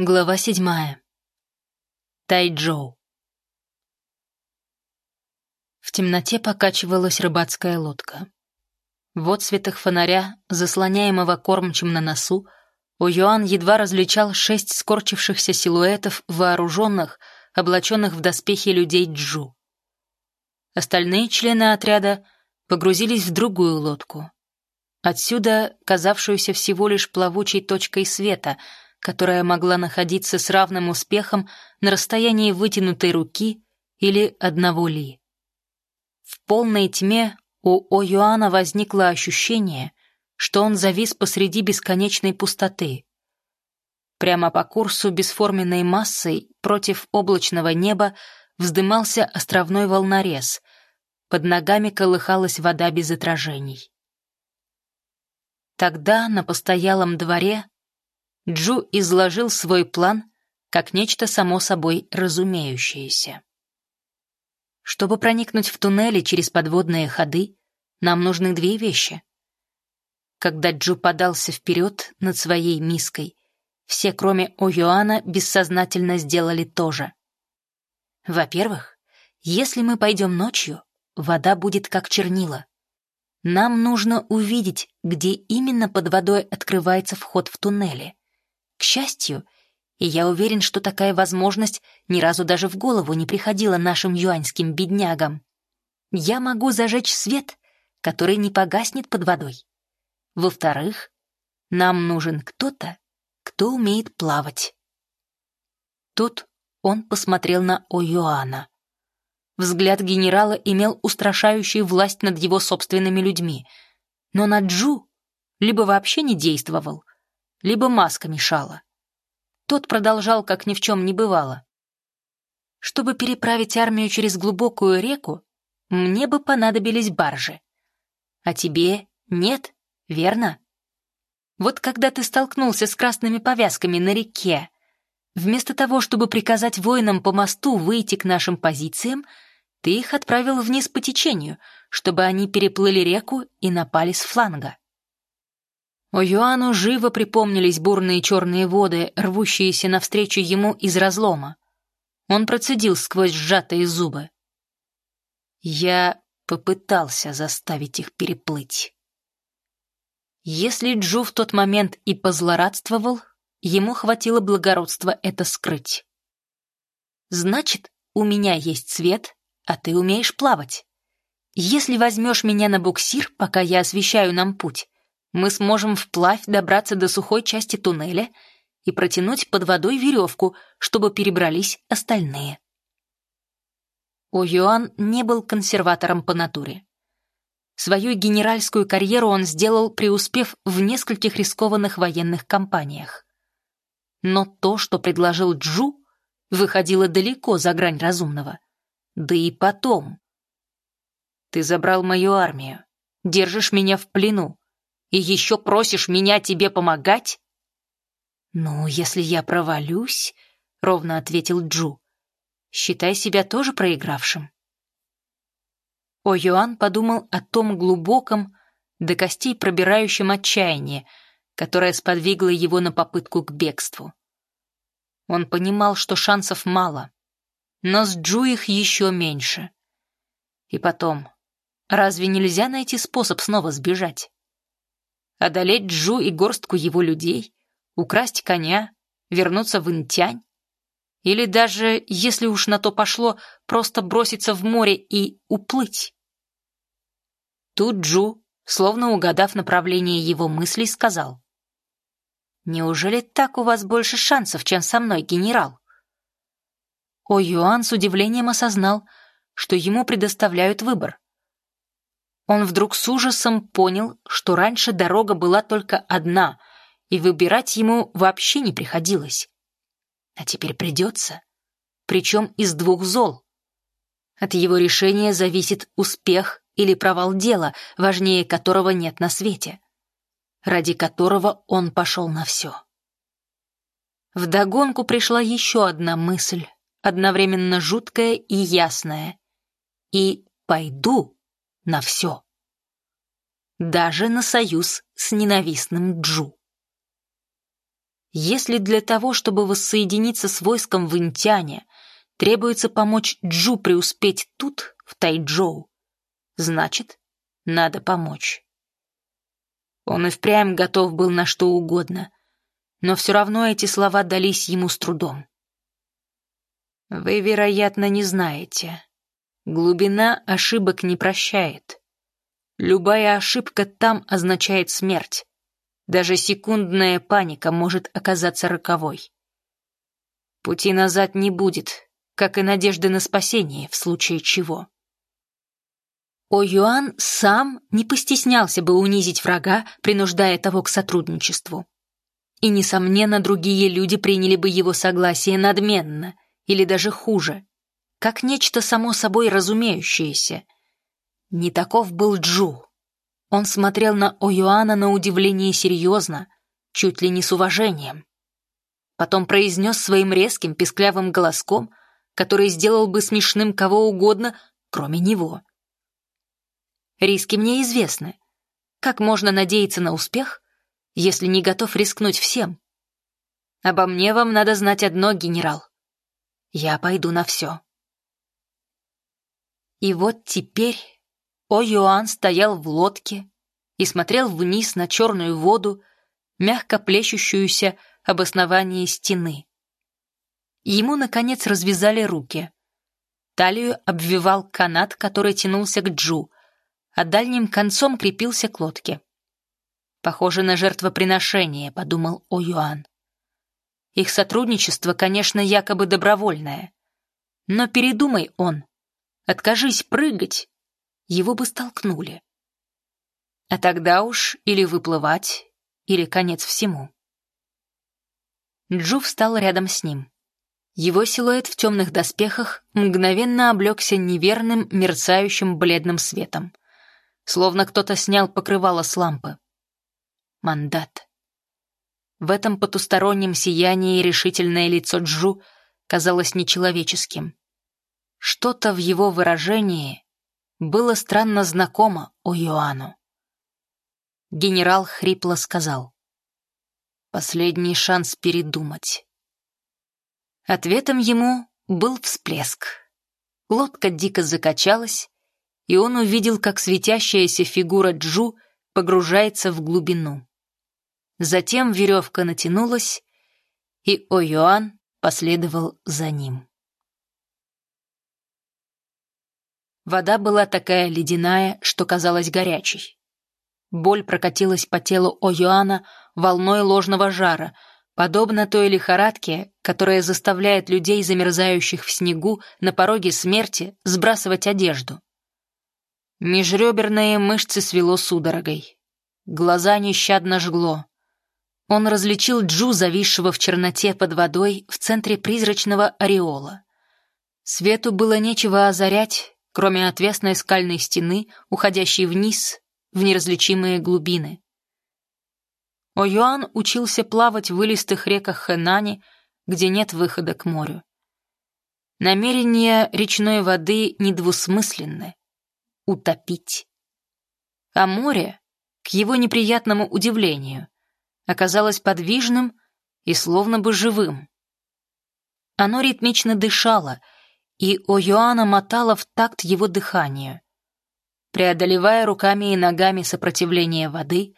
Глава седьмая. Тайчжоу. В темноте покачивалась рыбацкая лодка. В отсветах фонаря, заслоняемого кормчем на носу, Юан едва различал шесть скорчившихся силуэтов вооруженных, облаченных в доспехи людей Джу. Остальные члены отряда погрузились в другую лодку. Отсюда, казавшуюся всего лишь плавучей точкой света — которая могла находиться с равным успехом на расстоянии вытянутой руки или одного ли. В полной тьме у О'Юана возникло ощущение, что он завис посреди бесконечной пустоты. Прямо по курсу бесформенной массой против облачного неба вздымался островной волнорез, под ногами колыхалась вода без отражений. Тогда на постоялом дворе Джу изложил свой план как нечто само собой разумеющееся. Чтобы проникнуть в туннели через подводные ходы, нам нужны две вещи. Когда Джу подался вперед над своей миской, все, кроме О'Юана, бессознательно сделали то же. Во-первых, если мы пойдем ночью, вода будет как чернила. Нам нужно увидеть, где именно под водой открывается вход в туннели. К счастью, и я уверен, что такая возможность ни разу даже в голову не приходила нашим юаньским беднягам. Я могу зажечь свет, который не погаснет под водой. Во-вторых, нам нужен кто-то, кто умеет плавать. Тут он посмотрел на О'Юана. Взгляд генерала имел устрашающую власть над его собственными людьми, но на Джу либо вообще не действовал, либо маска мешала. Тот продолжал, как ни в чем не бывало. Чтобы переправить армию через глубокую реку, мне бы понадобились баржи. А тебе нет, верно? Вот когда ты столкнулся с красными повязками на реке, вместо того, чтобы приказать воинам по мосту выйти к нашим позициям, ты их отправил вниз по течению, чтобы они переплыли реку и напали с фланга. О'Юану живо припомнились бурные черные воды, рвущиеся навстречу ему из разлома. Он процедил сквозь сжатые зубы. Я попытался заставить их переплыть. Если Джу в тот момент и позлорадствовал, ему хватило благородства это скрыть. «Значит, у меня есть цвет, а ты умеешь плавать. Если возьмешь меня на буксир, пока я освещаю нам путь, мы сможем вплавь добраться до сухой части туннеля и протянуть под водой веревку, чтобы перебрались остальные. О Юан не был консерватором по натуре. Свою генеральскую карьеру он сделал, преуспев в нескольких рискованных военных кампаниях. Но то, что предложил Джу, выходило далеко за грань разумного. Да и потом. «Ты забрал мою армию, держишь меня в плену, и еще просишь меня тебе помогать?» «Ну, если я провалюсь», — ровно ответил Джу, — «считай себя тоже проигравшим». О Юан подумал о том глубоком, до костей пробирающем отчаянии, которое сподвигло его на попытку к бегству. Он понимал, что шансов мало, но с Джу их еще меньше. И потом, разве нельзя найти способ снова сбежать? Одолеть Джу и горстку его людей, украсть коня, вернуться в Интянь? Или даже, если уж на то пошло, просто броситься в море и уплыть? Тут Джу, словно угадав направление его мыслей, сказал. «Неужели так у вас больше шансов, чем со мной, генерал?» О Юан с удивлением осознал, что ему предоставляют выбор он вдруг с ужасом понял, что раньше дорога была только одна, и выбирать ему вообще не приходилось. А теперь придется, причем из двух зол. От его решения зависит успех или провал дела, важнее которого нет на свете, ради которого он пошел на все. Вдогонку пришла еще одна мысль, одновременно жуткая и ясная. И пойду на все. Даже на союз с ненавистным Джу. Если для того, чтобы воссоединиться с войском в Интяне, требуется помочь Джу преуспеть тут, в Тайчжоу, значит, надо помочь. Он и впрямь готов был на что угодно, но все равно эти слова дались ему с трудом. Вы, вероятно, не знаете. Глубина ошибок не прощает. Любая ошибка там означает смерть. Даже секундная паника может оказаться роковой. Пути назад не будет, как и надежды на спасение в случае чего. О Юан сам не постеснялся бы унизить врага, принуждая того к сотрудничеству. И, несомненно, другие люди приняли бы его согласие надменно, или даже хуже, как нечто само собой разумеющееся. Не таков был Джу. Он смотрел на Оюана на удивление серьезно, чуть ли не с уважением. Потом произнес своим резким песклявым голоском, который сделал бы смешным кого угодно, кроме него. Риски мне известны. Как можно надеяться на успех, если не готов рискнуть всем? Обо мне вам надо знать одно, генерал. Я пойду на все. И вот теперь О Юан стоял в лодке и смотрел вниз на черную воду, мягко плещущуюся об основании стены. Ему, наконец, развязали руки. Талию обвивал канат, который тянулся к Джу, а дальним концом крепился к лодке. «Похоже на жертвоприношение», — подумал О Юан. Их сотрудничество, конечно, якобы добровольное. Но передумай он. Откажись прыгать, его бы столкнули. А тогда уж или выплывать, или конец всему. Джу встал рядом с ним. Его силуэт в темных доспехах мгновенно облегся неверным, мерцающим бледным светом словно кто-то снял покрывало с лампы. Мандат. В этом потустороннем сиянии решительное лицо Джу казалось нечеловеческим. Что-то в его выражении было странно знакомо о Йоанну. Генерал хрипло сказал. «Последний шанс передумать». Ответом ему был всплеск. Лодка дико закачалась, и он увидел, как светящаяся фигура Джу погружается в глубину. Затем веревка натянулась, и О'Юан последовал за ним. Вода была такая ледяная, что казалась горячей. Боль прокатилась по телу О'Юана волной ложного жара, подобно той лихорадке, которая заставляет людей, замерзающих в снегу, на пороге смерти, сбрасывать одежду. Межреберные мышцы свело судорогой. Глаза нещадно жгло. Он различил Джу, зависшего в черноте под водой в центре призрачного ореола. Свету было нечего озарять, кроме отвесной скальной стены, уходящей вниз в неразличимые глубины. О'Юан учился плавать в вылистых реках Хэнани, где нет выхода к морю. Намерения речной воды недвусмысленны утопить. А море, к его неприятному удивлению, оказалось подвижным и словно бы живым. Оно ритмично дышало, и О'Йоанна мотало в такт его дыханию. Преодолевая руками и ногами сопротивление воды,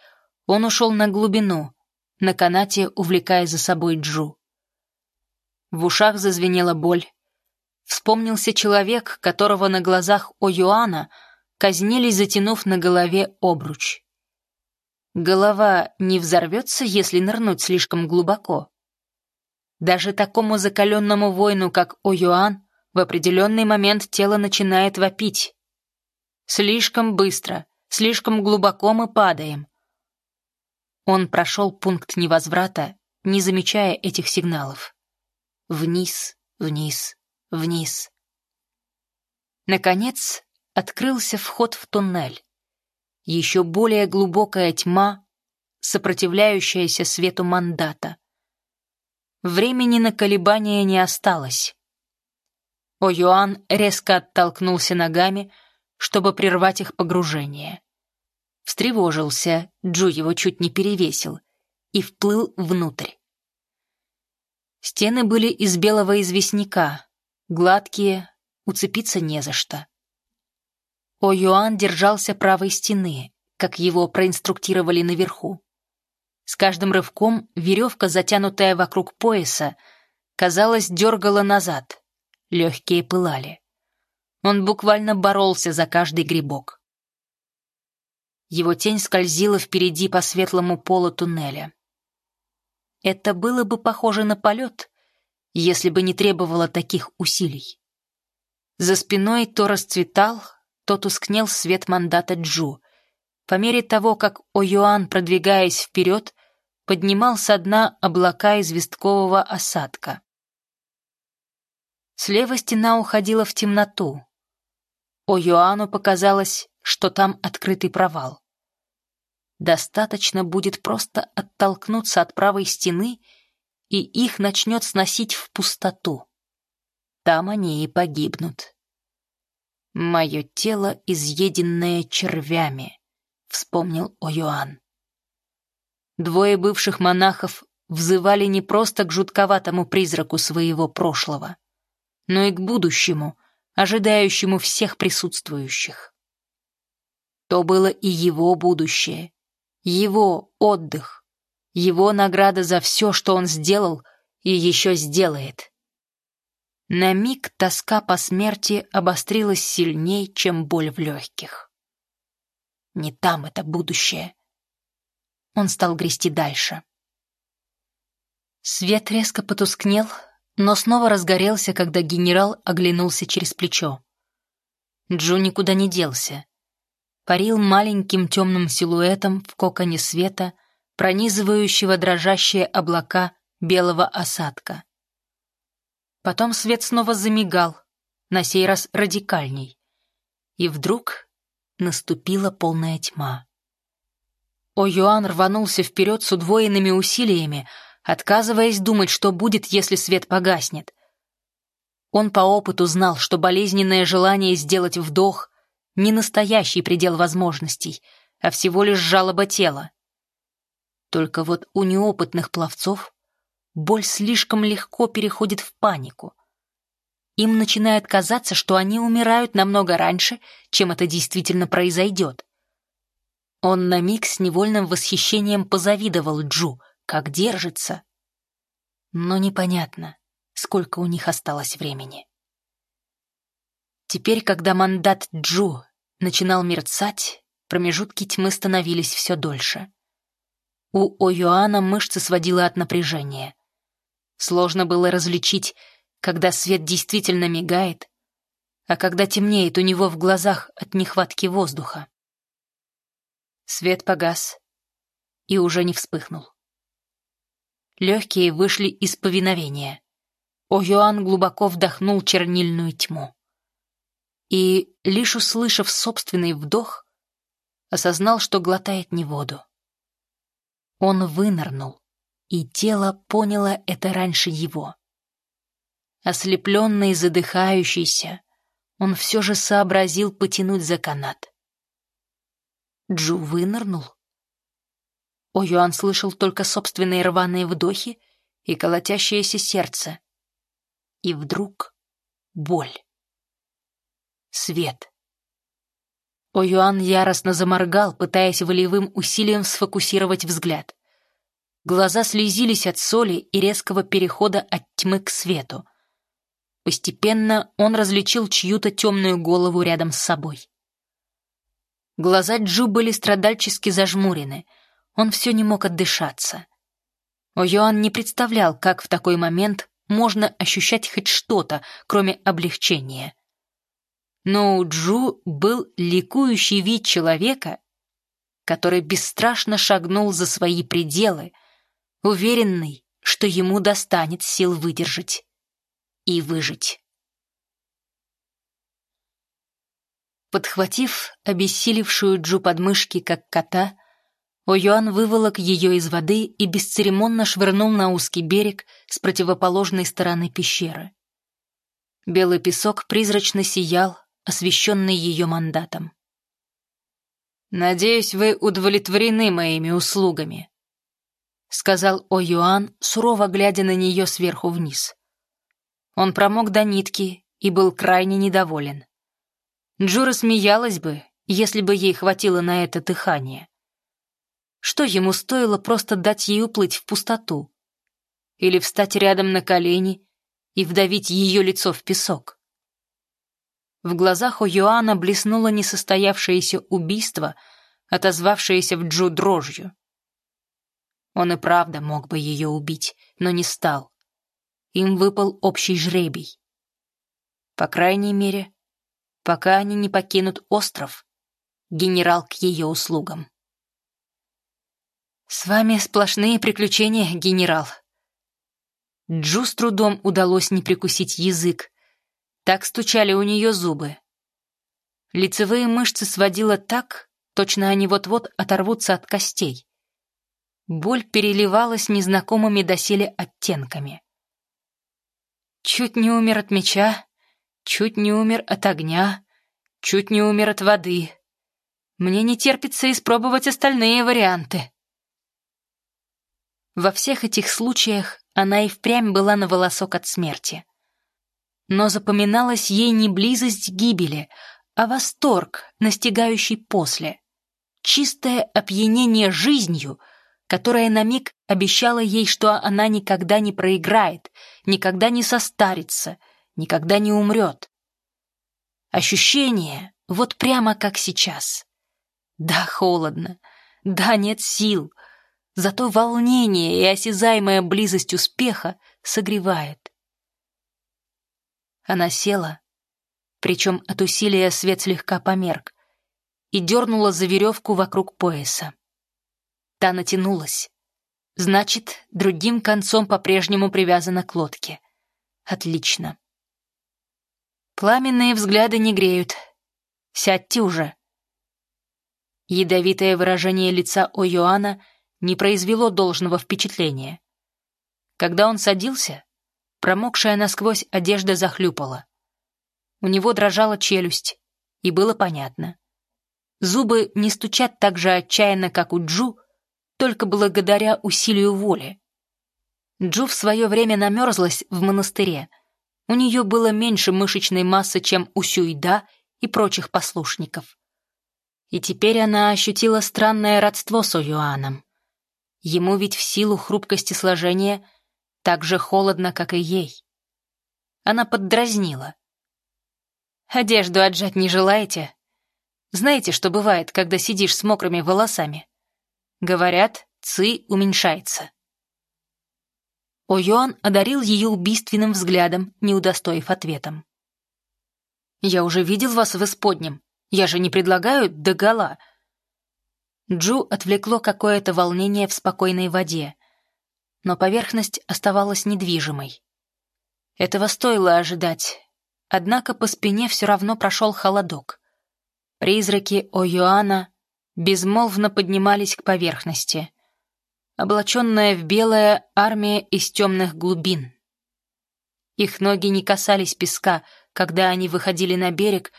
он ушел на глубину, на канате увлекая за собой Джу. В ушах зазвенела боль. Вспомнился человек, которого на глазах О'Юана — казнили, затянув на голове обруч. Голова не взорвется, если нырнуть слишком глубоко. Даже такому закаленному воину, как О'Юан, в определенный момент тело начинает вопить. Слишком быстро, слишком глубоко мы падаем. Он прошел пункт невозврата, не замечая этих сигналов. Вниз, вниз, вниз. Наконец, открылся вход в туннель. Еще более глубокая тьма, сопротивляющаяся свету мандата. Времени на колебания не осталось. О'Юан резко оттолкнулся ногами, чтобы прервать их погружение. Встревожился, Джу его чуть не перевесил, и вплыл внутрь. Стены были из белого известняка, гладкие, уцепиться не за что. О Юан держался правой стены, как его проинструктировали наверху. С каждым рывком веревка, затянутая вокруг пояса, казалось, дергала назад. Легкие пылали. Он буквально боролся за каждый грибок. Его тень скользила впереди по светлому полу туннеля. Это было бы похоже на полет, если бы не требовало таких усилий. За спиной то расцветал, то тускнел свет мандата Джу. По мере того, как О'Юан, продвигаясь вперед, поднимал со дна облака известкового осадка. Слева стена уходила в темноту. О'Юану показалось, что там открытый провал. Достаточно будет просто оттолкнуться от правой стены, и их начнет сносить в пустоту. Там они и погибнут. «Мое тело, изъеденное червями», — вспомнил О'Юан. Двое бывших монахов взывали не просто к жутковатому призраку своего прошлого, но и к будущему, ожидающему всех присутствующих. То было и его будущее, его отдых, его награда за все, что он сделал и еще сделает. На миг тоска по смерти обострилась сильнее, чем боль в легких. Не там это будущее. Он стал грести дальше. Свет резко потускнел, но снова разгорелся, когда генерал оглянулся через плечо. Джу никуда не делся парил маленьким темным силуэтом в коконе света, пронизывающего дрожащие облака белого осадка. Потом свет снова замигал, на сей раз радикальней. И вдруг наступила полная тьма. О Юан рванулся вперед с удвоенными усилиями, отказываясь думать, что будет, если свет погаснет. Он по опыту знал, что болезненное желание сделать вдох, не настоящий предел возможностей, а всего лишь жалоба тела. Только вот у неопытных пловцов боль слишком легко переходит в панику. Им начинает казаться, что они умирают намного раньше, чем это действительно произойдет. Он на миг с невольным восхищением позавидовал Джу, как держится. Но непонятно, сколько у них осталось времени. Теперь, когда мандат Джу начинал мерцать, промежутки тьмы становились все дольше. У О'Юана мышцы сводило от напряжения. Сложно было различить, когда свет действительно мигает, а когда темнеет у него в глазах от нехватки воздуха. Свет погас и уже не вспыхнул. Легкие вышли из повиновения. О'Юан глубоко вдохнул чернильную тьму и, лишь услышав собственный вдох, осознал, что глотает не воду. Он вынырнул, и тело поняло это раньше его. Ослепленный и задыхающийся, он все же сообразил потянуть за канат. Джу вынырнул. О'Юан слышал только собственные рваные вдохи и колотящееся сердце. И вдруг боль свет. О'Юан яростно заморгал, пытаясь волевым усилием сфокусировать взгляд. Глаза слезились от соли и резкого перехода от тьмы к свету. Постепенно он различил чью-то темную голову рядом с собой. Глаза Джу были страдальчески зажмурены, он все не мог отдышаться. О'Юан не представлял, как в такой момент можно ощущать хоть что-то, кроме облегчения но у Джу был ликующий вид человека, который бесстрашно шагнул за свои пределы, уверенный, что ему достанет сил выдержать и выжить. Подхватив обессилевшую Джу подмышки, как кота, О'Юан выволок ее из воды и бесцеремонно швырнул на узкий берег с противоположной стороны пещеры. Белый песок призрачно сиял, освященный ее мандатом. «Надеюсь, вы удовлетворены моими услугами», сказал О-Юан, сурово глядя на нее сверху вниз. Он промок до нитки и был крайне недоволен. Джура смеялась бы, если бы ей хватило на это дыхание. Что ему стоило просто дать ей уплыть в пустоту? Или встать рядом на колени и вдавить ее лицо в песок? В глазах у Йоанна блеснуло несостоявшееся убийство, отозвавшееся в Джу дрожью. Он и правда мог бы ее убить, но не стал. Им выпал общий жребий. По крайней мере, пока они не покинут остров, генерал к ее услугам. «С вами сплошные приключения, генерал». Джу с трудом удалось не прикусить язык. Так стучали у нее зубы. Лицевые мышцы сводило так, точно они вот-вот оторвутся от костей. Боль переливалась незнакомыми доселе оттенками. Чуть не умер от меча, чуть не умер от огня, чуть не умер от воды. Мне не терпится испробовать остальные варианты. Во всех этих случаях она и впрямь была на волосок от смерти. Но запоминалась ей не близость гибели, а восторг, настигающий после. Чистое опьянение жизнью — которая на миг обещала ей, что она никогда не проиграет, никогда не состарится, никогда не умрет. Ощущение вот прямо как сейчас. Да, холодно, да, нет сил, зато волнение и осязаемая близость успеха согревает. Она села, причем от усилия свет слегка померк, и дернула за веревку вокруг пояса. Та натянулась. Значит, другим концом по-прежнему привязана к лодке. Отлично. Пламенные взгляды не греют. Сядьте уже. Ядовитое выражение лица у Йоанна не произвело должного впечатления. Когда он садился, промокшая насквозь одежда захлюпала. У него дрожала челюсть, и было понятно. Зубы не стучат так же отчаянно, как у Джу, только благодаря усилию воли. Джу в свое время намерзлась в монастыре. У нее было меньше мышечной массы, чем у Сюйда и прочих послушников. И теперь она ощутила странное родство с Оюаном. Ему ведь в силу хрупкости сложения так же холодно, как и ей. Она поддразнила. «Одежду отжать не желаете? Знаете, что бывает, когда сидишь с мокрыми волосами?» Говорят, ци уменьшается. О'Юан одарил ее убийственным взглядом, не удостоив ответом. «Я уже видел вас в исподнем. Я же не предлагаю догола». Джу отвлекло какое-то волнение в спокойной воде, но поверхность оставалась недвижимой. Этого стоило ожидать, однако по спине все равно прошел холодок. Призраки О'Юана безмолвно поднимались к поверхности, облаченная в белое армия из темных глубин. Их ноги не касались песка, когда они выходили на берег,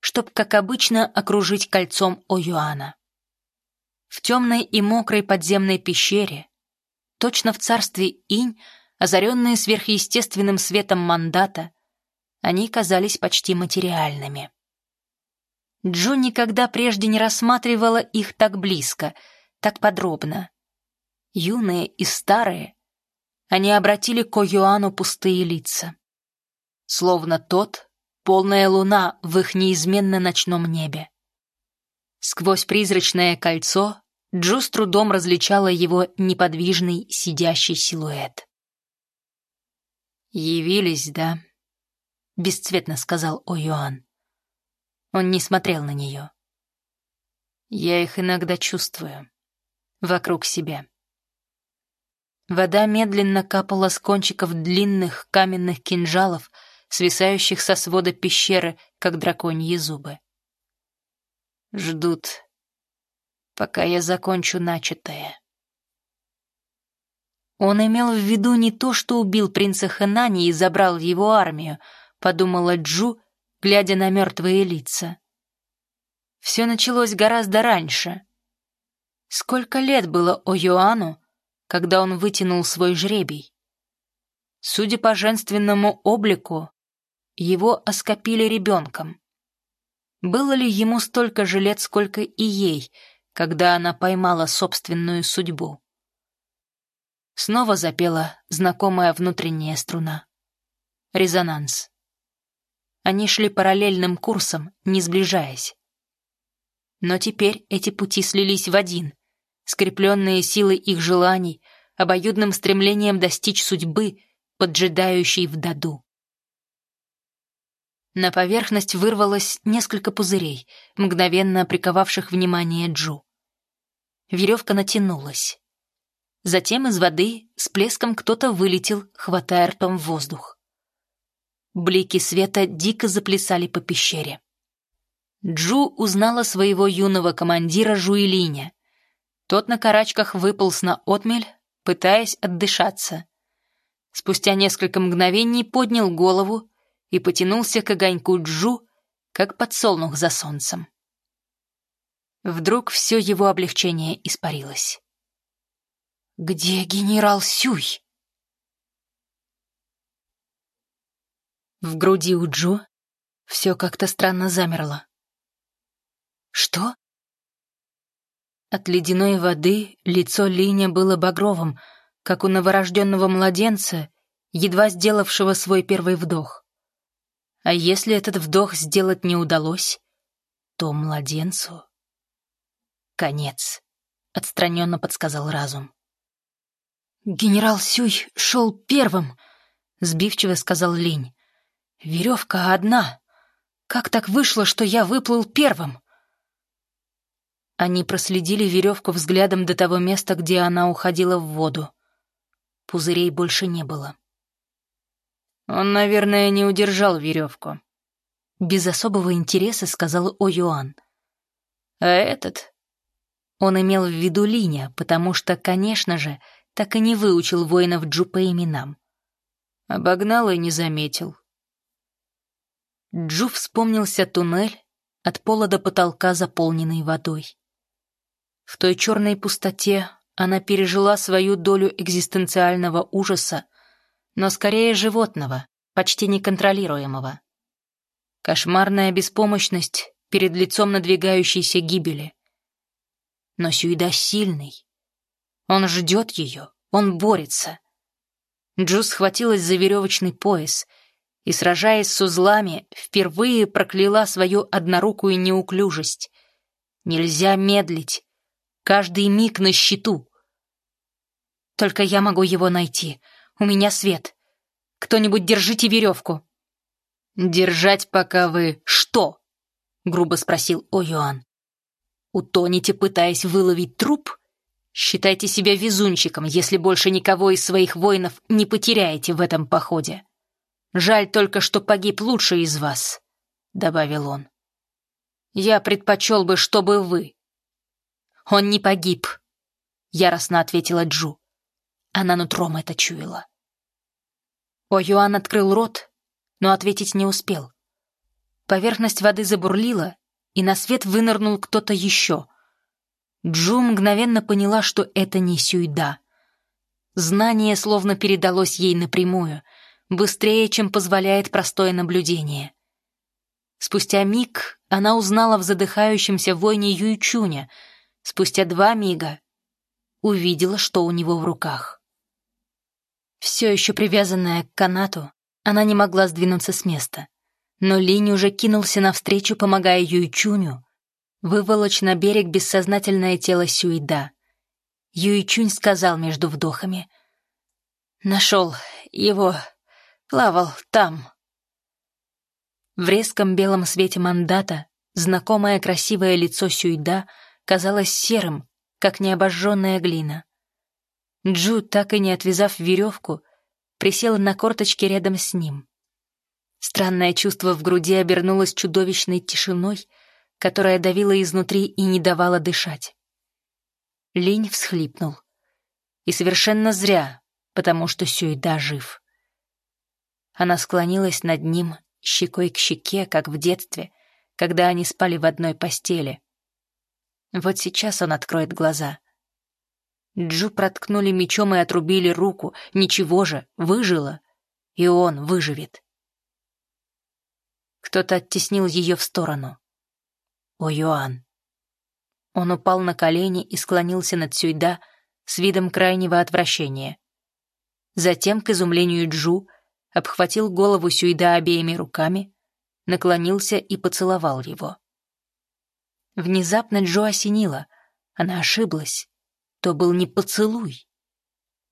чтобы, как обычно, окружить кольцом О'Юана. В темной и мокрой подземной пещере, точно в царстве Инь, озаренные сверхъестественным светом мандата, они казались почти материальными. Джо никогда прежде не рассматривала их так близко, так подробно. Юные и старые, они обратили к О'Юану пустые лица. Словно тот — полная луна в их неизменно ночном небе. Сквозь призрачное кольцо Джо с трудом различала его неподвижный сидящий силуэт. «Явились, да?» — бесцветно сказал О'Юан. Он не смотрел на нее. Я их иногда чувствую. Вокруг себя. Вода медленно капала с кончиков длинных каменных кинжалов, свисающих со свода пещеры, как драконьи зубы. Ждут, пока я закончу начатое. Он имел в виду не то, что убил принца Хэнани и забрал его армию, подумала Джу, глядя на мертвые лица. Все началось гораздо раньше. Сколько лет было О'Юану, когда он вытянул свой жребий. Судя по женственному облику, его оскопили ребенком. Было ли ему столько же лет, сколько и ей, когда она поймала собственную судьбу? Снова запела знакомая внутренняя струна. Резонанс. Они шли параллельным курсом, не сближаясь. Но теперь эти пути слились в один, скрепленные силой их желаний, обоюдным стремлением достичь судьбы, поджидающей в даду. На поверхность вырвалось несколько пузырей, мгновенно приковавших внимание Джу. Веревка натянулась. Затем из воды с плеском кто-то вылетел, хватая ртом воздух. Блики света дико заплясали по пещере. Джу узнала своего юного командира Жуэлиня. Тот на карачках выполз на отмель, пытаясь отдышаться. Спустя несколько мгновений поднял голову и потянулся к огоньку Джу, как подсолнух за солнцем. Вдруг все его облегчение испарилось. «Где генерал Сюй?» В груди у Джо все как-то странно замерло. «Что?» От ледяной воды лицо Линя было багровым, как у новорожденного младенца, едва сделавшего свой первый вдох. А если этот вдох сделать не удалось, то младенцу... Конец, отстраненно подсказал разум. «Генерал Сюй шел первым», — сбивчиво сказал Линь. «Веревка одна. Как так вышло, что я выплыл первым?» Они проследили веревку взглядом до того места, где она уходила в воду. Пузырей больше не было. Он, наверное, не удержал веревку. Без особого интереса сказал О-Юан. А этот? Он имел в виду Линя, потому что, конечно же, так и не выучил воинов Джу по именам. Обогнал и не заметил. Джу вспомнился туннель, от пола до потолка заполненный водой. В той черной пустоте она пережила свою долю экзистенциального ужаса, но скорее животного, почти неконтролируемого. Кошмарная беспомощность перед лицом надвигающейся гибели. Но Сюида сильный. Он ждет ее, он борется. Джус схватилась за веревочный пояс и, сражаясь с узлами, впервые прокляла свою однорукую неуклюжесть. Нельзя медлить. Каждый миг на счету. Только я могу его найти — у меня свет. Кто-нибудь держите веревку». «Держать, пока вы что?» — грубо спросил О'Юан. «Утонете, пытаясь выловить труп? Считайте себя везунчиком, если больше никого из своих воинов не потеряете в этом походе. Жаль только, что погиб лучший из вас», — добавил он. «Я предпочел бы, чтобы вы». «Он не погиб», — яростно ответила Джу. Она нутром это чуяла. О-Юан открыл рот, но ответить не успел. Поверхность воды забурлила, и на свет вынырнул кто-то еще. Джу мгновенно поняла, что это не Сюйда. Знание словно передалось ей напрямую, быстрее, чем позволяет простое наблюдение. Спустя миг она узнала в задыхающемся войне Юйчуня, спустя два мига увидела, что у него в руках. Все еще привязанная к канату, она не могла сдвинуться с места. Но Линь уже кинулся навстречу, помогая Юйчуню, выволочь на берег бессознательное тело Сюида. Юйчунь сказал между вдохами. «Нашел его, плавал там». В резком белом свете мандата знакомое красивое лицо Сюйда казалось серым, как необожженная глина. Джу, так и не отвязав веревку, присела на корточки рядом с ним. Странное чувство в груди обернулось чудовищной тишиной, которая давила изнутри и не давала дышать. Линь всхлипнул. И совершенно зря, потому что Сюйда жив. Она склонилась над ним, щекой к щеке, как в детстве, когда они спали в одной постели. Вот сейчас он откроет глаза — Джу проткнули мечом и отрубили руку. Ничего же, выжила. И он выживет. Кто-то оттеснил ее в сторону. О, Йоан. Он упал на колени и склонился над Сюйда с видом крайнего отвращения. Затем, к изумлению Джу, обхватил голову Сюйда обеими руками, наклонился и поцеловал его. Внезапно Джо осенила. Она ошиблась. То был не поцелуй.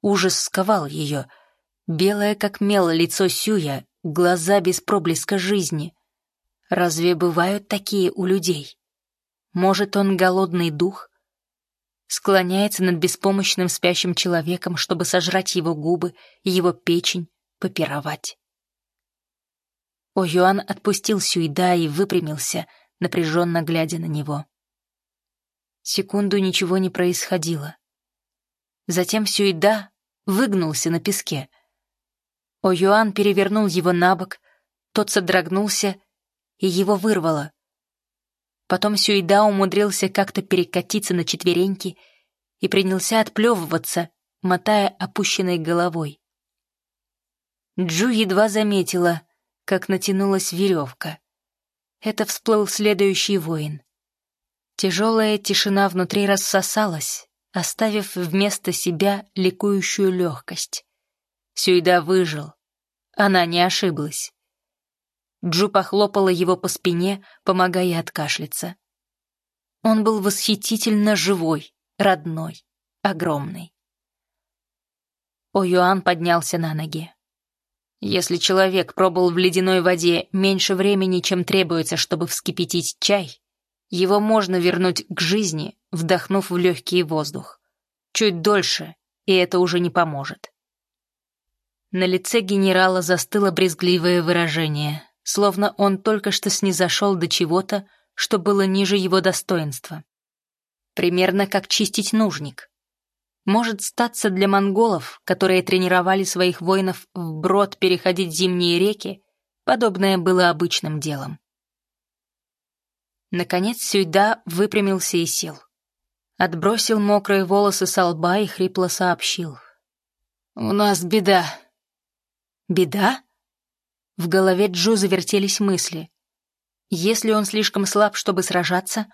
Ужас сковал ее. Белое, как мел, лицо Сюя, глаза без проблеска жизни. Разве бывают такие у людей? Может, он голодный дух? Склоняется над беспомощным спящим человеком, чтобы сожрать его губы его печень, попировать. О Юан отпустил Сюйда и выпрямился, напряженно глядя на него. Секунду ничего не происходило. Затем Сюйда выгнулся на песке. О Юан перевернул его на бок, тот содрогнулся, и его вырвало. Потом Сюйда умудрился как-то перекатиться на четвереньки и принялся отплевываться, мотая опущенной головой. Джу едва заметила, как натянулась веревка. Это всплыл следующий воин. Тяжелая тишина внутри рассосалась, оставив вместо себя ликующую легкость. Сюйда выжил. Она не ошиблась. Джу похлопала его по спине, помогая откашляться. Он был восхитительно живой, родной, огромный. О Юан поднялся на ноги. Если человек пробыл в ледяной воде меньше времени, чем требуется, чтобы вскипятить чай, его можно вернуть к жизни, вдохнув в легкий воздух. Чуть дольше, и это уже не поможет. На лице генерала застыло брезгливое выражение, словно он только что снизошел до чего-то, что было ниже его достоинства. Примерно как чистить нужник. Может статься для монголов, которые тренировали своих воинов вброд переходить зимние реки, подобное было обычным делом. Наконец Сюйда выпрямился и сел. Отбросил мокрые волосы со лба и хрипло сообщил. «У нас беда». «Беда?» В голове Джу завертелись мысли. Если он слишком слаб, чтобы сражаться,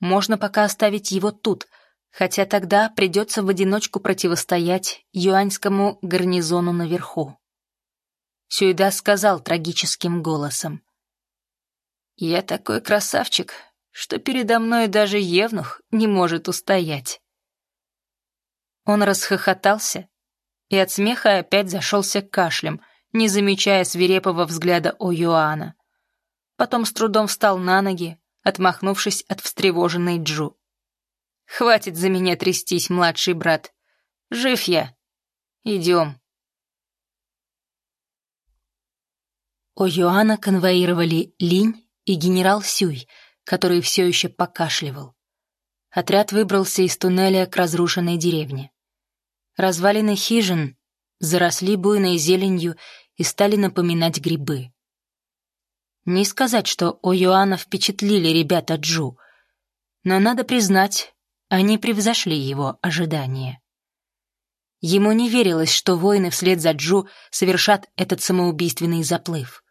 можно пока оставить его тут, хотя тогда придется в одиночку противостоять юаньскому гарнизону наверху. Сюйда сказал трагическим голосом. Я такой красавчик, что передо мной даже Евнух не может устоять. Он расхохотался и от смеха опять зашелся кашлем, не замечая свирепого взгляда о Юана. Потом с трудом встал на ноги, отмахнувшись от встревоженной Джу. «Хватит за меня трястись, младший брат. Жив я. Идем». О Юана конвоировали Линь и генерал Сюй, который все еще покашливал. Отряд выбрался из туннеля к разрушенной деревне. Развалины хижин заросли буйной зеленью и стали напоминать грибы. Не сказать, что о Йоанна впечатлили ребята Джу, но, надо признать, они превзошли его ожидания. Ему не верилось, что воины вслед за Джу совершат этот самоубийственный заплыв.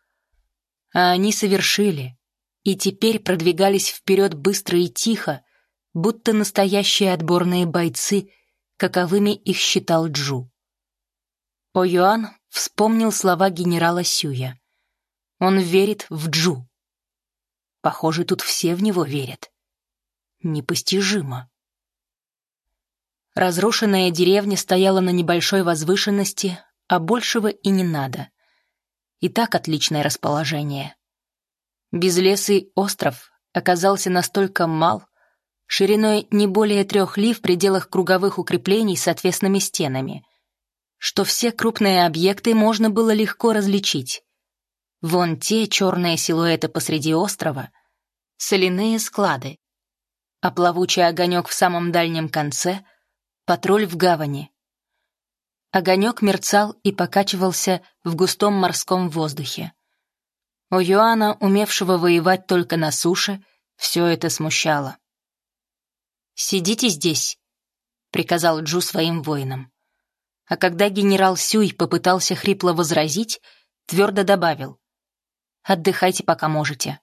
А они совершили, и теперь продвигались вперед быстро и тихо, будто настоящие отборные бойцы, каковыми их считал Джу. О Юан вспомнил слова генерала Сюя. Он верит в Джу. Похоже, тут все в него верят. Непостижимо. Разрушенная деревня стояла на небольшой возвышенности, а большего и не надо. И так отличное расположение. Безлесый остров оказался настолько мал, шириной не более трех ли в пределах круговых укреплений с отвесными стенами, что все крупные объекты можно было легко различить. Вон те черные силуэты посреди острова — соляные склады, а плавучий огонек в самом дальнем конце — патруль в гавани. Огонек мерцал и покачивался в густом морском воздухе. У Юана, умевшего воевать только на суше, все это смущало. «Сидите здесь», — приказал Джу своим воинам. А когда генерал Сюй попытался хрипло возразить, твердо добавил. «Отдыхайте, пока можете.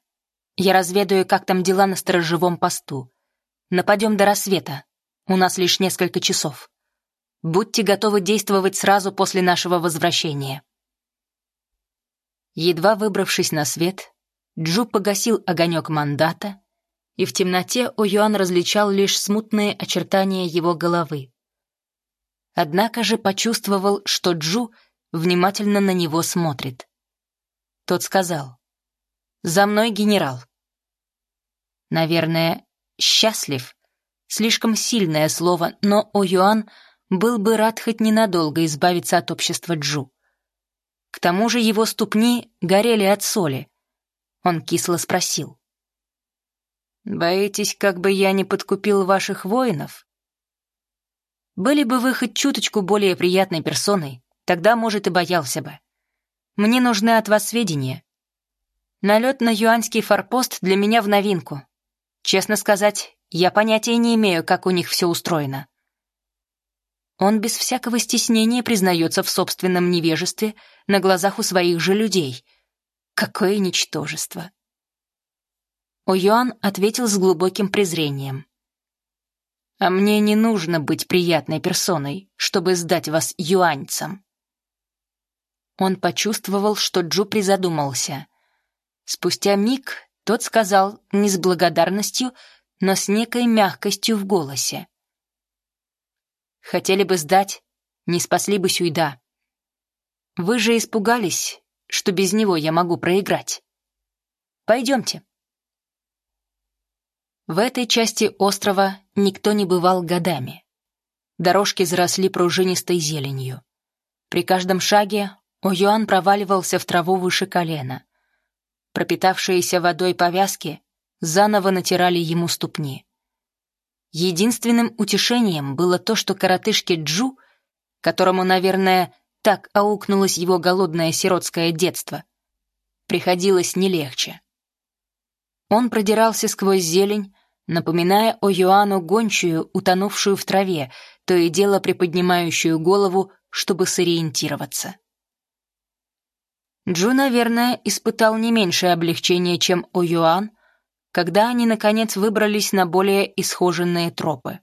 Я разведаю, как там дела на сторожевом посту. Нападем до рассвета. У нас лишь несколько часов. Будьте готовы действовать сразу после нашего возвращения». Едва выбравшись на свет, Джу погасил огонек мандата, и в темноте О'Юан различал лишь смутные очертания его головы. Однако же почувствовал, что Джу внимательно на него смотрит. Тот сказал, «За мной, генерал». Наверное, «счастлив» — слишком сильное слово, но О'Юан был бы рад хоть ненадолго избавиться от общества Джу. К тому же его ступни горели от соли. Он кисло спросил. «Боитесь, как бы я не подкупил ваших воинов?» «Были бы вы хоть чуточку более приятной персоной, тогда, может, и боялся бы. Мне нужны от вас сведения. Налет на юаньский форпост для меня в новинку. Честно сказать, я понятия не имею, как у них все устроено. Он без всякого стеснения признается в собственном невежестве на глазах у своих же людей. Какое ничтожество. О'Юан ответил с глубоким презрением. «А мне не нужно быть приятной персоной, чтобы сдать вас юаньцам». Он почувствовал, что Джу призадумался. Спустя миг тот сказал не с благодарностью, но с некой мягкостью в голосе. Хотели бы сдать, не спасли бы Сюйда. Вы же испугались, что без него я могу проиграть. Пойдемте. В этой части острова никто не бывал годами. Дорожки заросли пружинистой зеленью. При каждом шаге О'Юан проваливался в траву выше колена. Пропитавшиеся водой повязки заново натирали ему ступни. Единственным утешением было то, что коротышке Джу, которому, наверное, так аукнулось его голодное сиротское детство, приходилось не легче. Он продирался сквозь зелень, напоминая о Йоанну гончую, утонувшую в траве, то и дело приподнимающую голову, чтобы сориентироваться. Джу, наверное, испытал не меньшее облегчение, чем О Юан, когда они, наконец, выбрались на более исхоженные тропы.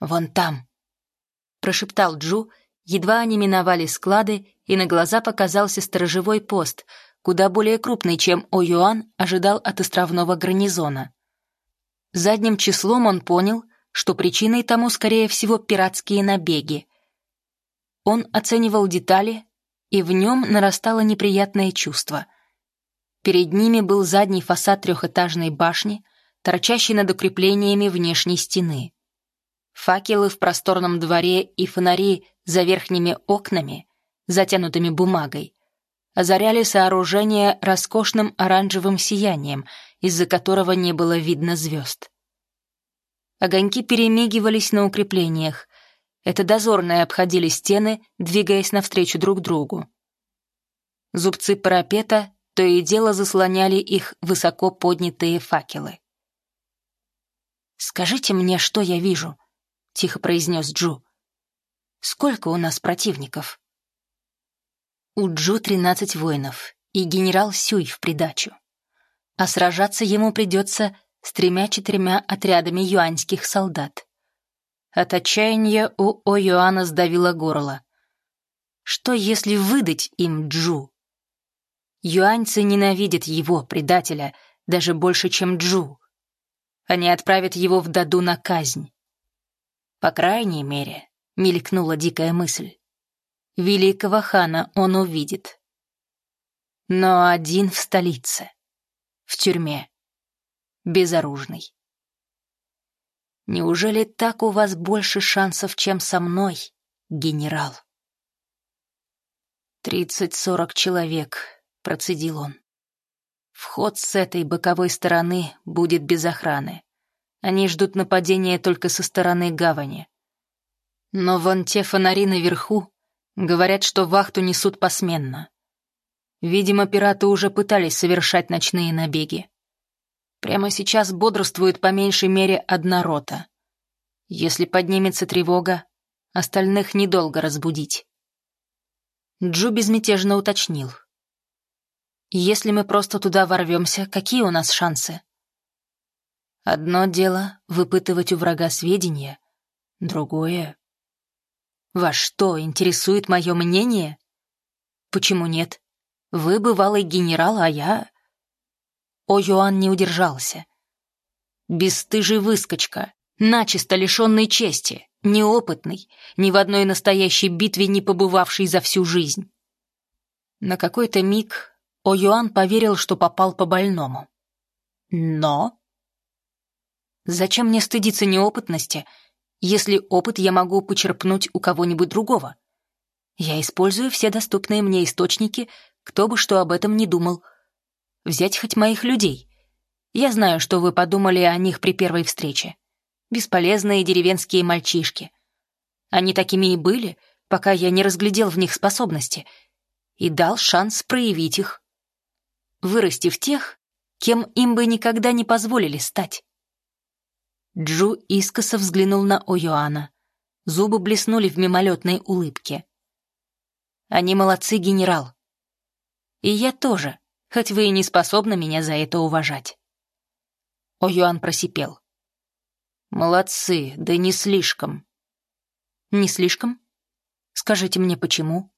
«Вон там», — прошептал Джу, едва они миновали склады, и на глаза показался сторожевой пост, куда более крупный, чем О-Юан ожидал от островного гарнизона. Задним числом он понял, что причиной тому, скорее всего, пиратские набеги. Он оценивал детали, и в нем нарастало неприятное чувство — Перед ними был задний фасад трехэтажной башни, торчащий над укреплениями внешней стены. Факелы в просторном дворе и фонари за верхними окнами, затянутыми бумагой, озаряли сооружение роскошным оранжевым сиянием, из-за которого не было видно звезд. Огоньки перемигивались на укреплениях. Это дозорные обходили стены, двигаясь навстречу друг другу. Зубцы парапета то и дело заслоняли их высоко поднятые факелы. «Скажите мне, что я вижу», — тихо произнес Джу. «Сколько у нас противников?» У Джу тринадцать воинов и генерал Сюй в придачу. А сражаться ему придется с тремя-четырьмя отрядами юаньских солдат. От отчаяния у О Юана сдавило горло. Что, если выдать им Джу? Юаньцы ненавидят его, предателя, даже больше, чем Джу. Они отправят его в Даду на казнь. По крайней мере, мелькнула дикая мысль. Великого хана он увидит. Но один в столице, в тюрьме, безоружный. Неужели так у вас больше шансов, чем со мной, генерал? Тридцать-сорок человек, процедил он. Вход с этой боковой стороны будет без охраны. Они ждут нападения только со стороны гавани. Но вон те фонари наверху говорят, что вахту несут посменно. Видимо, пираты уже пытались совершать ночные набеги. Прямо сейчас бодрствует по меньшей мере одна рота. Если поднимется тревога, остальных недолго разбудить. Джу безмятежно уточнил. «Если мы просто туда ворвемся, какие у нас шансы?» Одно дело — выпытывать у врага сведения, другое... Вас что, интересует мое мнение? Почему нет? Вы бывалый генерал, а я... О, Йоанн не удержался. Бесстыжий выскочка, начисто лишенный чести, неопытный, ни в одной настоящей битве не побывавший за всю жизнь. На какой-то миг О Юан поверил, что попал по больному. Но... Зачем мне стыдиться неопытности, если опыт я могу почерпнуть у кого-нибудь другого? Я использую все доступные мне источники, кто бы что об этом не думал. Взять хоть моих людей. Я знаю, что вы подумали о них при первой встрече. Бесполезные деревенские мальчишки. Они такими и были, пока я не разглядел в них способности и дал шанс проявить их. Вырастив тех, кем им бы никогда не позволили стать. Джу искоса взглянул на О'Йоана. Зубы блеснули в мимолетной улыбке. «Они молодцы, генерал. И я тоже, хоть вы и не способны меня за это уважать». О'Юан просипел. «Молодцы, да не слишком». «Не слишком? Скажите мне, почему?»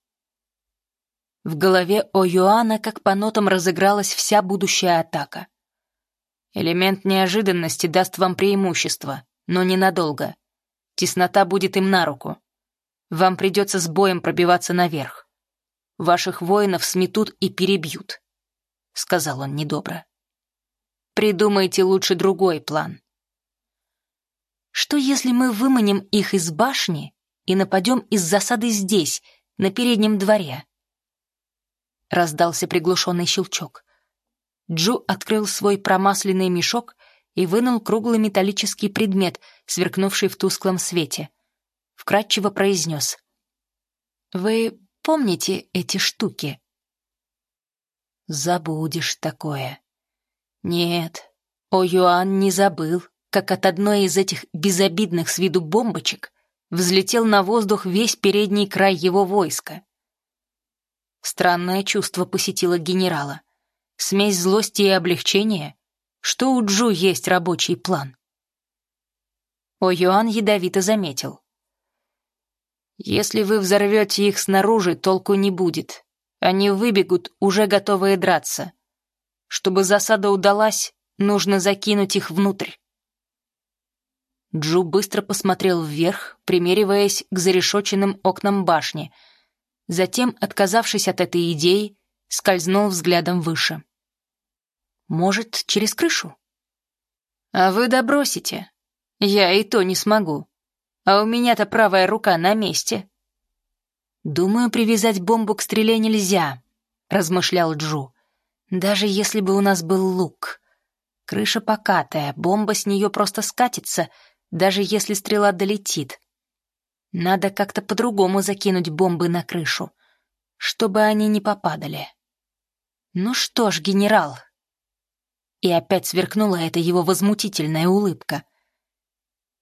В голове О'Юана как по нотам разыгралась вся будущая атака. «Элемент неожиданности даст вам преимущество, но ненадолго. Теснота будет им на руку. Вам придется с боем пробиваться наверх. Ваших воинов сметут и перебьют», — сказал он недобро. «Придумайте лучше другой план». «Что, если мы выманим их из башни и нападем из засады здесь, на переднем дворе?» Раздался приглушенный щелчок. Джу открыл свой промасленный мешок и вынул круглый металлический предмет, сверкнувший в тусклом свете. Вкратчиво произнес. «Вы Помните эти штуки?» «Забудешь такое». «Нет, О Юан не забыл, как от одной из этих безобидных с виду бомбочек взлетел на воздух весь передний край его войска. Странное чувство посетило генерала. Смесь злости и облегчения, что у Джу есть рабочий план. О Юан ядовито заметил. Если вы взорвете их снаружи, толку не будет. Они выбегут, уже готовые драться. Чтобы засада удалась, нужно закинуть их внутрь. Джу быстро посмотрел вверх, примериваясь к зарешоченным окнам башни. Затем, отказавшись от этой идеи, скользнул взглядом выше. «Может, через крышу?» «А вы добросите. Я и то не смогу а у меня-то правая рука на месте». «Думаю, привязать бомбу к стреле нельзя», — размышлял Джу. «Даже если бы у нас был лук. Крыша покатая, бомба с нее просто скатится, даже если стрела долетит. Надо как-то по-другому закинуть бомбы на крышу, чтобы они не попадали». «Ну что ж, генерал...» И опять сверкнула эта его возмутительная улыбка.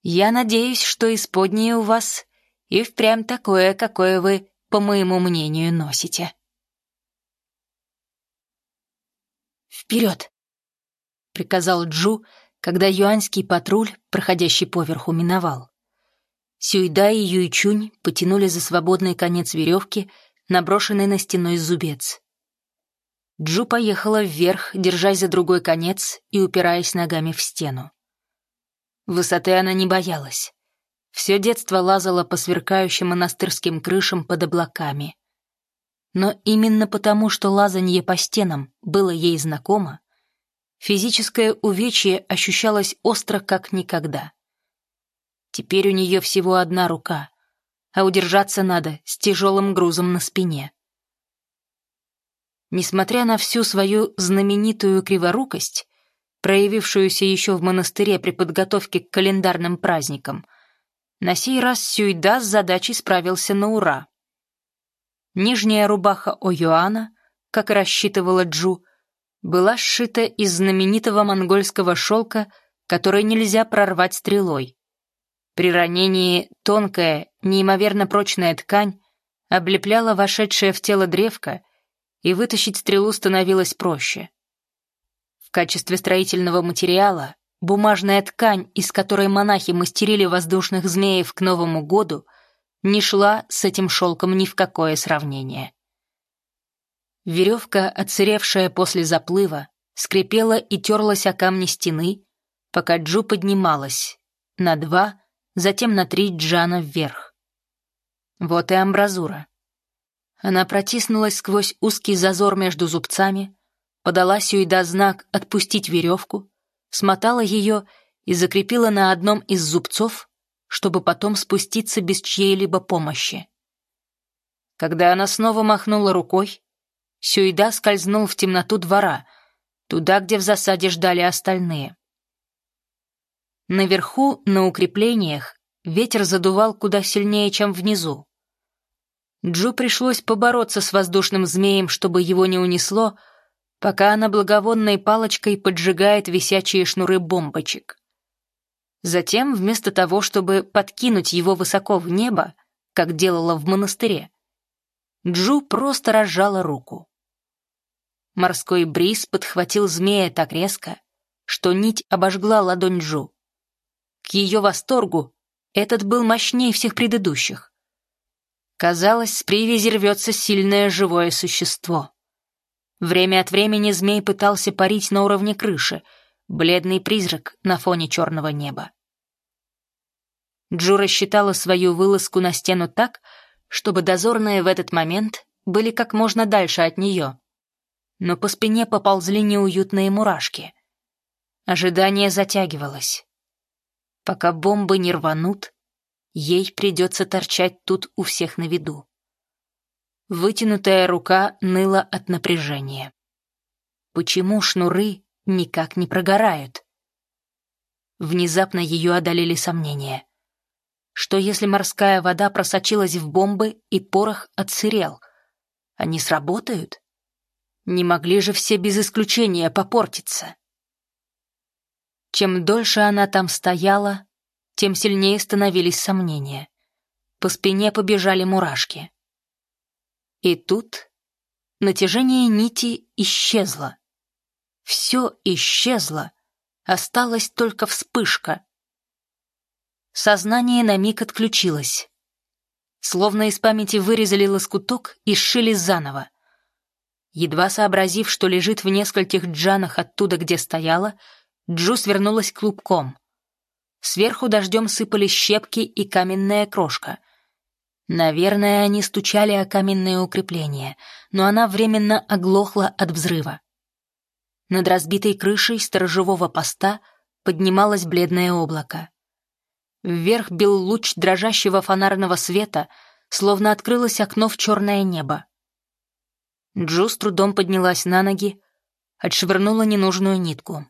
Я надеюсь, что исподнее у вас и впрямь такое, какое вы, по моему мнению, носите. «Вперед!» — приказал Джу, когда юаньский патруль, проходящий поверху, миновал. Сюйда и Юйчунь потянули за свободный конец веревки, наброшенный на стеной зубец. Джу поехала вверх, держась за другой конец и упираясь ногами в стену. Высоты она не боялась. Все детство лазала по сверкающим монастырским крышам под облаками. Но именно потому, что лазанье по стенам было ей знакомо, физическое увечье ощущалось остро как никогда. Теперь у нее всего одна рука, а удержаться надо с тяжелым грузом на спине. Несмотря на всю свою знаменитую криворукость, проявившуюся еще в монастыре при подготовке к календарным праздникам. На сей раз Сюйда с задачей справился на ура. Нижняя рубаха О'Юана, как и рассчитывала Джу, была сшита из знаменитого монгольского шелка, который нельзя прорвать стрелой. При ранении тонкая, неимоверно прочная ткань облепляла вошедшее в тело древко, и вытащить стрелу становилось проще. В качестве строительного материала бумажная ткань, из которой монахи мастерили воздушных змеев к Новому году, не шла с этим шелком ни в какое сравнение. Веревка, отсыревшая после заплыва, скрипела и терлась о камни стены, пока Джу поднималась на два, затем на три джана вверх. Вот и амбразура. Она протиснулась сквозь узкий зазор между зубцами, подала Сюида знак «отпустить веревку», смотала ее и закрепила на одном из зубцов, чтобы потом спуститься без чьей-либо помощи. Когда она снова махнула рукой, Сюида скользнул в темноту двора, туда, где в засаде ждали остальные. Наверху, на укреплениях, ветер задувал куда сильнее, чем внизу. Джу пришлось побороться с воздушным змеем, чтобы его не унесло, пока она благовонной палочкой поджигает висячие шнуры бомбочек. Затем, вместо того, чтобы подкинуть его высоко в небо, как делала в монастыре, Джу просто разжала руку. Морской бриз подхватил змея так резко, что нить обожгла ладонь Джу. К ее восторгу этот был мощнее всех предыдущих. Казалось, с привязи рвется сильное живое существо. Время от времени змей пытался парить на уровне крыши, бледный призрак на фоне черного неба. Джу рассчитала свою вылазку на стену так, чтобы дозорные в этот момент были как можно дальше от нее. Но по спине поползли неуютные мурашки. Ожидание затягивалось. Пока бомбы не рванут, Ей придется торчать тут у всех на виду. Вытянутая рука ныла от напряжения. Почему шнуры никак не прогорают? Внезапно ее одолели сомнения. Что если морская вода просочилась в бомбы и порох отсырел? Они сработают? Не могли же все без исключения попортиться? Чем дольше она там стояла, тем сильнее становились сомнения. По спине побежали мурашки. И тут натяжение нити исчезло. Все исчезло, осталась только вспышка. Сознание на миг отключилось. Словно из памяти вырезали лоскуток и сшили заново. Едва сообразив, что лежит в нескольких джанах оттуда, где стояла, Джу свернулась клубком. Сверху дождем сыпали щепки и каменная крошка. Наверное, они стучали о каменные укрепления, но она временно оглохла от взрыва. Над разбитой крышей сторожевого поста поднималось бледное облако. Вверх бил луч дрожащего фонарного света, словно открылось окно в черное небо. Джу с трудом поднялась на ноги, отшвырнула ненужную нитку.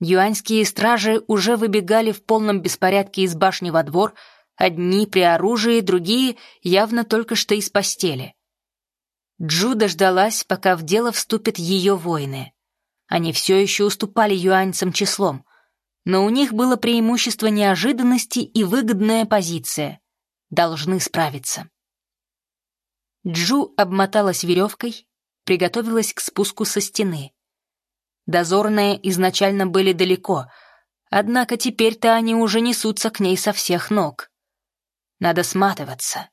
Юаньские стражи уже выбегали в полном беспорядке из башни во двор, одни при оружии, другие явно только что из постели. Джу дождалась, пока в дело вступят ее воины. Они все еще уступали юаньцам числом, но у них было преимущество неожиданности и выгодная позиция. Должны справиться. Джу обмоталась веревкой, приготовилась к спуску со стены. Дозорные изначально были далеко, однако теперь-то они уже несутся к ней со всех ног. Надо сматываться.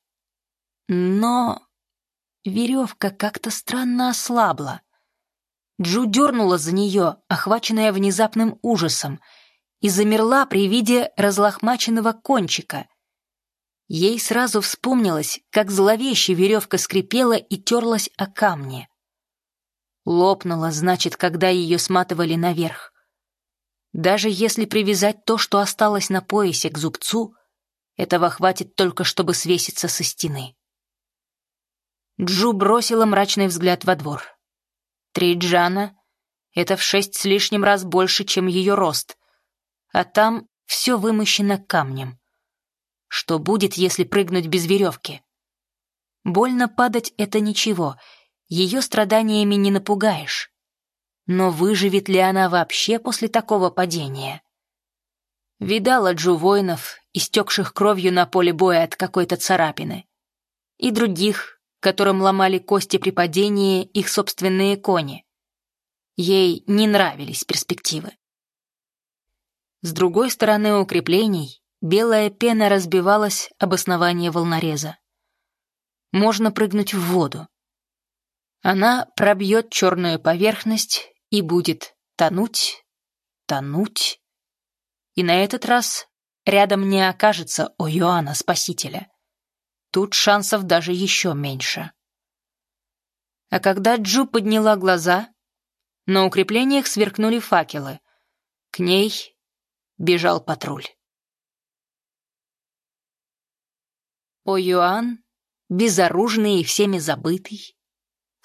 Но веревка как-то странно ослабла. Джу дернула за нее, охваченная внезапным ужасом, и замерла при виде разлохмаченного кончика. Ей сразу вспомнилось, как зловеще веревка скрипела и терлась о камни. Лопнула, значит, когда ее сматывали наверх. Даже если привязать то, что осталось на поясе к зубцу, этого хватит только, чтобы свеситься со стены. Джу бросила мрачный взгляд во двор. Три джана — это в шесть с лишним раз больше, чем ее рост, а там все вымощено камнем. Что будет, если прыгнуть без веревки? Больно падать — это ничего — ее страданиями не напугаешь. Но выживет ли она вообще после такого падения? Видала Джу воинов истекших кровью на поле боя от какой-то царапины, и других, которым ломали кости при падении их собственные кони. Ей не нравились перспективы. С другой стороны укреплений белая пена разбивалась об основание волнореза. Можно прыгнуть в воду. Она пробьет черную поверхность и будет тонуть, тонуть. И на этот раз рядом не окажется у Иоанна Спасителя. Тут шансов даже еще меньше. А когда Джу подняла глаза, на укреплениях сверкнули факелы. К ней бежал патруль. О Юан, безоружный и всеми забытый,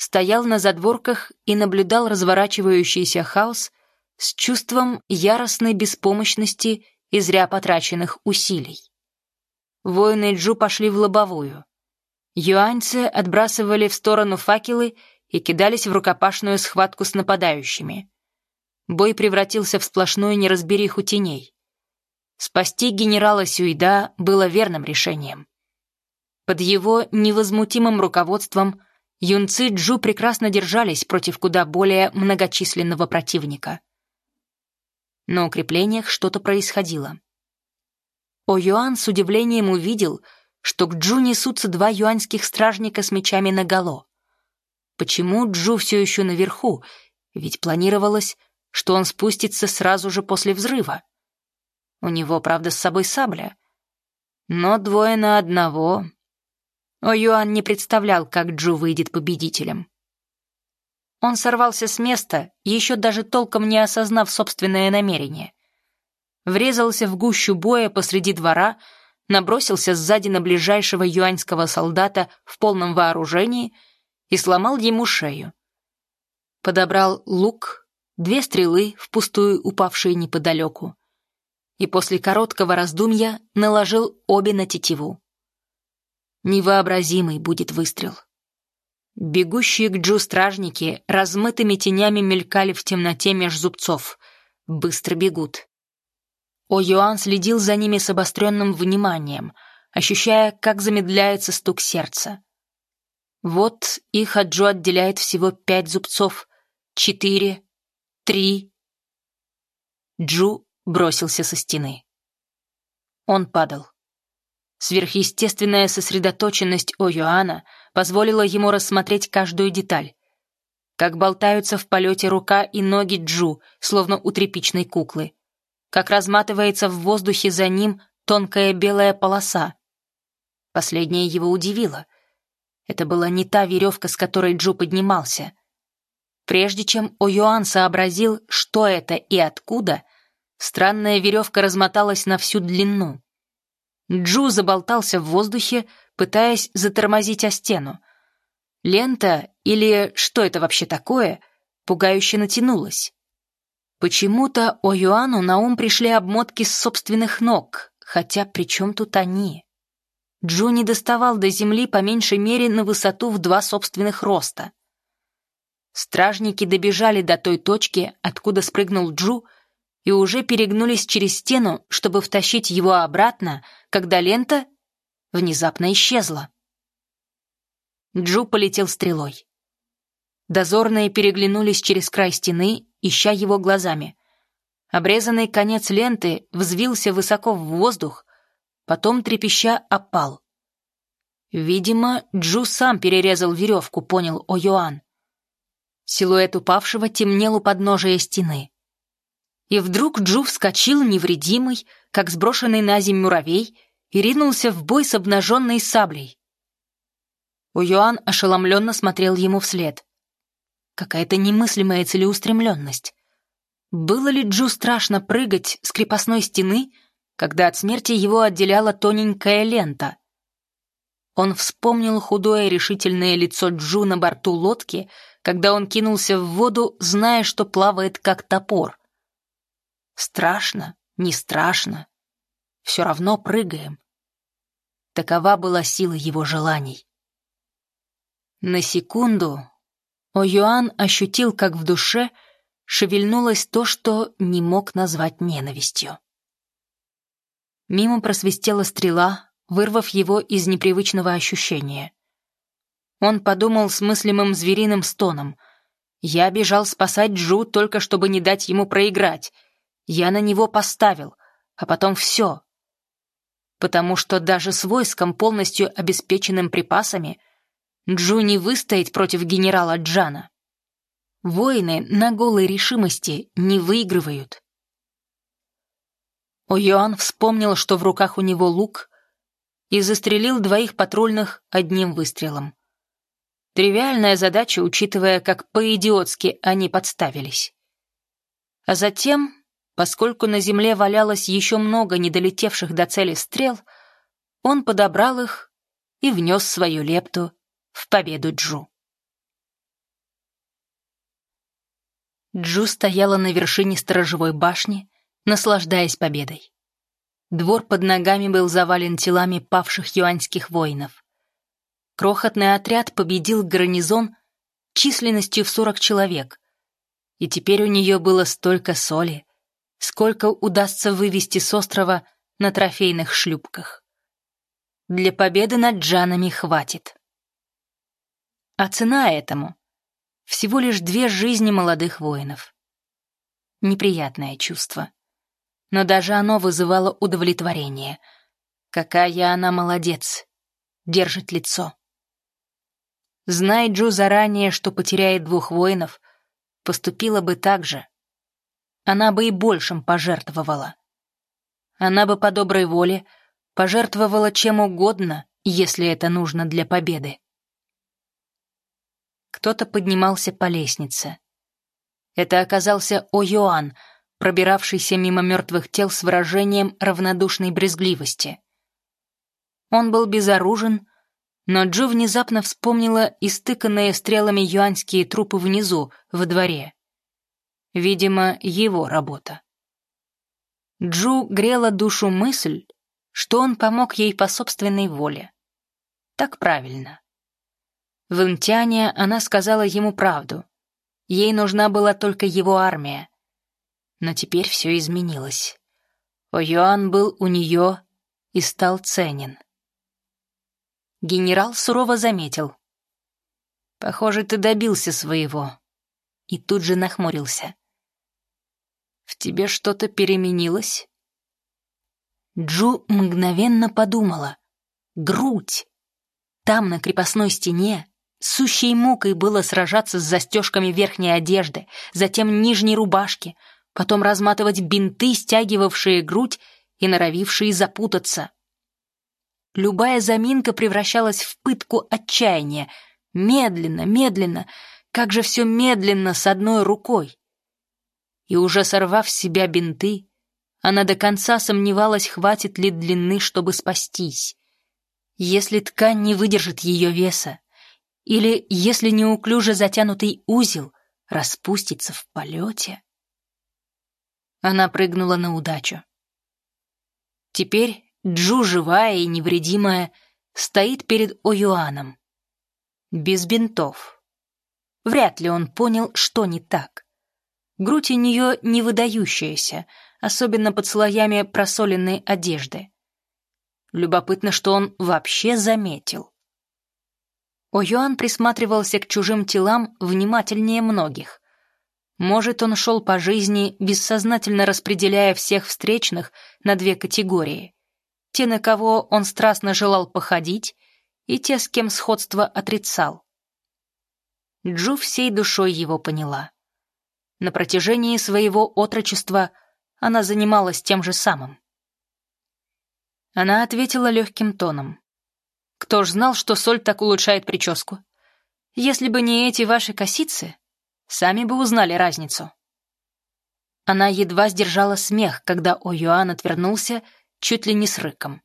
стоял на задворках и наблюдал разворачивающийся хаос с чувством яростной беспомощности и зря потраченных усилий. Воины Джу пошли в лобовую. Юаньцы отбрасывали в сторону факелы и кидались в рукопашную схватку с нападающими. Бой превратился в сплошную неразбериху теней. Спасти генерала Сюида было верным решением. Под его невозмутимым руководством юнцы Джу прекрасно держались против куда более многочисленного противника. На укреплениях что-то происходило. О Юан с удивлением увидел, что к Джу несутся два юаньских стражника с мечами наголо. Почему Джу все еще наверху? Ведь планировалось, что он спустится сразу же после взрыва. У него, правда, с собой сабля. Но двое на одного о Юан не представлял, как Джу выйдет победителем. Он сорвался с места, еще даже толком не осознав собственное намерение. Врезался в гущу боя посреди двора, набросился сзади на ближайшего юаньского солдата в полном вооружении и сломал ему шею. Подобрал лук, две стрелы, впустую упавшие неподалеку, и после короткого раздумья наложил обе на тетиву. Невообразимый будет выстрел. Бегущие к Джу стражники размытыми тенями мелькали в темноте меж зубцов. Быстро бегут. О Юан следил за ними с обостренным вниманием, ощущая, как замедляется стук сердца. Вот их от Джо отделяет всего пять зубцов. Четыре. Три. Джу бросился со стены. Он падал. Сверхъестественная сосредоточенность О Йоанна позволила ему рассмотреть каждую деталь. Как болтаются в полете рука и ноги Джу, словно у тряпичной куклы. Как разматывается в воздухе за ним тонкая белая полоса. Последнее его удивило. Это была не та веревка, с которой Джу поднимался. Прежде чем О Юан сообразил, что это и откуда, странная веревка размоталась на всю длину. Джу заболтался в воздухе, пытаясь затормозить о стену. Лента, или что это вообще такое, пугающе натянулась. Почему-то О Юану на ум пришли обмотки с собственных ног, хотя при чем тут они? Джу не доставал до земли по меньшей мере на высоту в два собственных роста. Стражники добежали до той точки, откуда спрыгнул Джу, и уже перегнулись через стену, чтобы втащить его обратно, когда лента внезапно исчезла. Джу полетел стрелой. Дозорные переглянулись через край стены, ища его глазами. Обрезанный конец ленты взвился высоко в воздух, потом трепеща опал. Видимо, Джу сам перерезал веревку, понял О Йоан. Силуэт упавшего темнел у подножия стены. И вдруг Джу вскочил невредимый, как сброшенный на землю муравей, и ринулся в бой с обнаженной саблей. Уюан ошеломленно смотрел ему вслед. Какая-то немыслимая целеустремленность. Было ли Джу страшно прыгать с крепостной стены, когда от смерти его отделяла тоненькая лента? Он вспомнил худое решительное лицо Джу на борту лодки, когда он кинулся в воду, зная, что плавает как топор. Страшно, не страшно. Все равно прыгаем. Такова была сила его желаний. На секунду О'Юан ощутил, как в душе шевельнулось то, что не мог назвать ненавистью. Мимо просвистела стрела, вырвав его из непривычного ощущения. Он подумал с мыслимым звериным стоном. «Я бежал спасать Джу, только чтобы не дать ему проиграть. Я на него поставил, а потом все. Потому что даже с войском, полностью обеспеченным припасами, Джу не выстоит против генерала Джана. Воины на голой решимости не выигрывают. О'Йоан вспомнил, что в руках у него лук, и застрелил двоих патрульных одним выстрелом. Тривиальная задача, учитывая, как по-идиотски они подставились. А затем, поскольку на земле валялось еще много недолетевших до цели стрел, он подобрал их и внес свою лепту в победу Джу. Джу стояла на вершине сторожевой башни, наслаждаясь победой. Двор под ногами был завален телами павших юаньских воинов. Крохотный отряд победил гарнизон численностью в 40 человек, и теперь у нее было столько соли, сколько удастся вывести с острова на трофейных шлюпках. Для победы над джанами хватит. А цена этому всего лишь две жизни молодых воинов. Неприятное чувство. Но даже оно вызывало удовлетворение. Какая она молодец. Держит лицо. Знай Джу заранее, что потеряет двух воинов, поступила бы так же. Она бы и большим пожертвовала. Она бы по доброй воле пожертвовала чем угодно, если это нужно для победы. Кто-то поднимался по лестнице. Это оказался О-Йоан, пробиравшийся мимо мертвых тел с выражением равнодушной брезгливости. Он был безоружен, но Джо внезапно вспомнила истыканные стрелами юаньские трупы внизу, во дворе. Видимо, его работа. Джу грела душу мысль, что он помог ей по собственной воле. Так правильно. В Интяне она сказала ему правду. Ей нужна была только его армия. Но теперь все изменилось. О'Юан был у нее и стал ценен. Генерал сурово заметил. «Похоже, ты добился своего». И тут же нахмурился. «В тебе что-то переменилось?» Джу мгновенно подумала. «Грудь!» Там, на крепостной стене, Сущей мукой было сражаться с застежками верхней одежды, затем нижней рубашки, потом разматывать бинты, стягивавшие грудь и норовившие запутаться. Любая заминка превращалась в пытку отчаяния. Медленно, медленно, как же все медленно с одной рукой. И уже сорвав с себя бинты, она до конца сомневалась, хватит ли длины, чтобы спастись. Если ткань не выдержит ее веса, или, если неуклюже затянутый узел распустится в полете? Она прыгнула на удачу. Теперь Джу, живая и невредимая, стоит перед Оюаном. Без бинтов. Вряд ли он понял, что не так. Грудь у нее не выдающаяся, особенно под слоями просоленной одежды. Любопытно, что он вообще заметил. О'Юан присматривался к чужим телам внимательнее многих. Может, он шел по жизни, бессознательно распределяя всех встречных на две категории. Те, на кого он страстно желал походить, и те, с кем сходство отрицал. Джу всей душой его поняла. На протяжении своего отрочества она занималась тем же самым. Она ответила легким тоном. Кто ж знал, что соль так улучшает прическу? Если бы не эти ваши косицы, сами бы узнали разницу. Она едва сдержала смех, когда О'Юан отвернулся чуть ли не с рыком.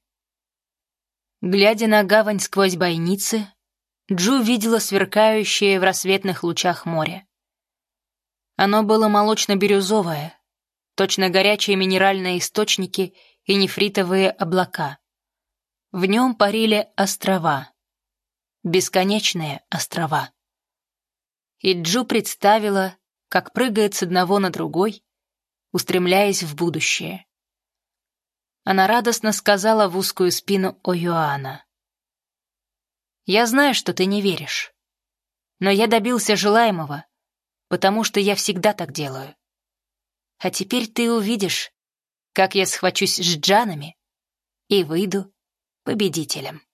Глядя на гавань сквозь бойницы, Джу видела сверкающее в рассветных лучах море. Оно было молочно-бирюзовое, точно горячие минеральные источники и нефритовые облака. В нем парили острова. Бесконечные острова. И Джу представила, как прыгает с одного на другой, устремляясь в будущее. Она радостно сказала в узкую спину О'Юана. «Я знаю, что ты не веришь, но я добился желаемого, потому что я всегда так делаю. А теперь ты увидишь, как я схвачусь с джанами и выйду победителем».